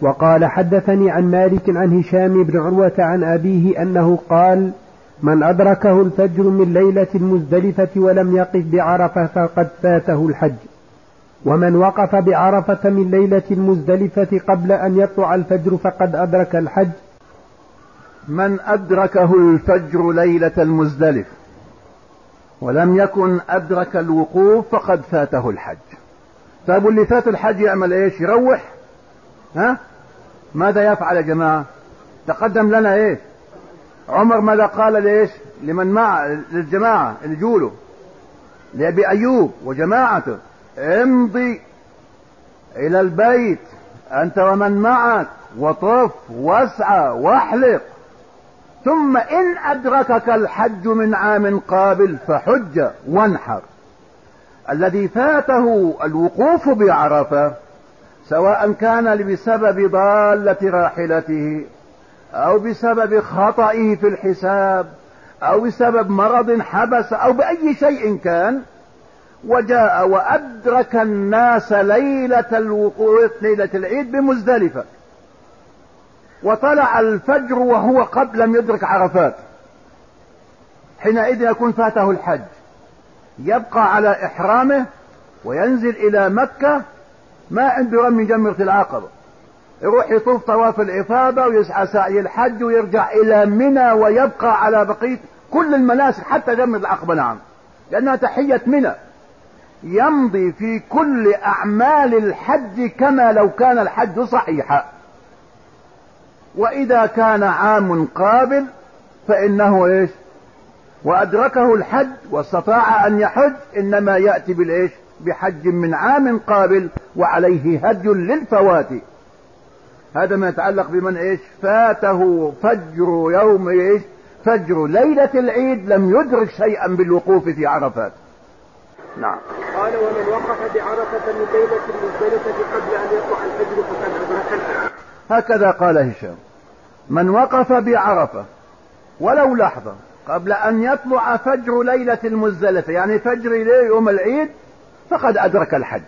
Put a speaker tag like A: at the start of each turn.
A: وقال حدثني عن مالك عن هشام بن عروة عن أبيه أنه قال من أدركه الفجر من ليلة المزدلفة ولم يقف بعرفة فقد فاته الحج. ومن وقف بعرفة من ليلة المزدلفة قبل أن يطلع الفجر فقد أدرك الحج.
B: من أدركه الفجر ليلة المزدلف ولم يكن أدرك الوقوف فقد فاته الحج. طيب اللي فات الحج يعمل إيش؟ يروح؟ ها؟ ماذا يفعل يا جماعة؟ تقدم لنا إيش؟ عمر ماذا قال ليش لمن مع للجماعة اللي جوله لأبي أيوب وجماعته. امضي إلى البيت. أنت ومن معك. وطف واسعى واحلق. ثم إن أدركك الحج من عام قابل فحج وانحر. الذي فاته الوقوف بعرفة سواء كان بسبب ضالة راحلته أو بسبب خطئه في الحساب أو بسبب مرض حبس أو بأي شيء كان وجاء وأدرك الناس ليلة الوقوف ليلة العيد بمزدلفة. وطلع الفجر وهو قد لم يدرك عرفات. حينئذ يكون فاته الحج. يبقى على إحرامه وينزل إلى مكة ما عنده رمي جمرة العقبة. يروح يطوف طواف الإفاضة ويسعى سعي الحج ويرجع إلى منى ويبقى على بقية كل المناسك حتى جمرة العقبة. نعم. لأنها تحية منى. يمضي في كل أعمال الحج كما لو كان الحج صحيحا. وإذا كان عام قابل فإنه إيش؟ وأدركه الحج واستطاع أن يحج إنما يأتي بالإيش؟ بحج من عام قابل. وعليه هدي للفوات. هذا ما يتعلق بمن إيش؟ فاته فجر يوم إيش؟ فجر ليلة العيد لم يدرك شيئا بالوقوف في عرفات.
A: نعم. قال ومن وقف بعرفة من ليلة المزدلفة قبل أن يطلع الفجر فقد أدرك الحج
B: هكذا قال هشام. من وقف بعرفة ولو لحظة قبل أن يطلع فجر ليلة المزدلفة يعني فجر يوم العيد فقد أدرك الحج.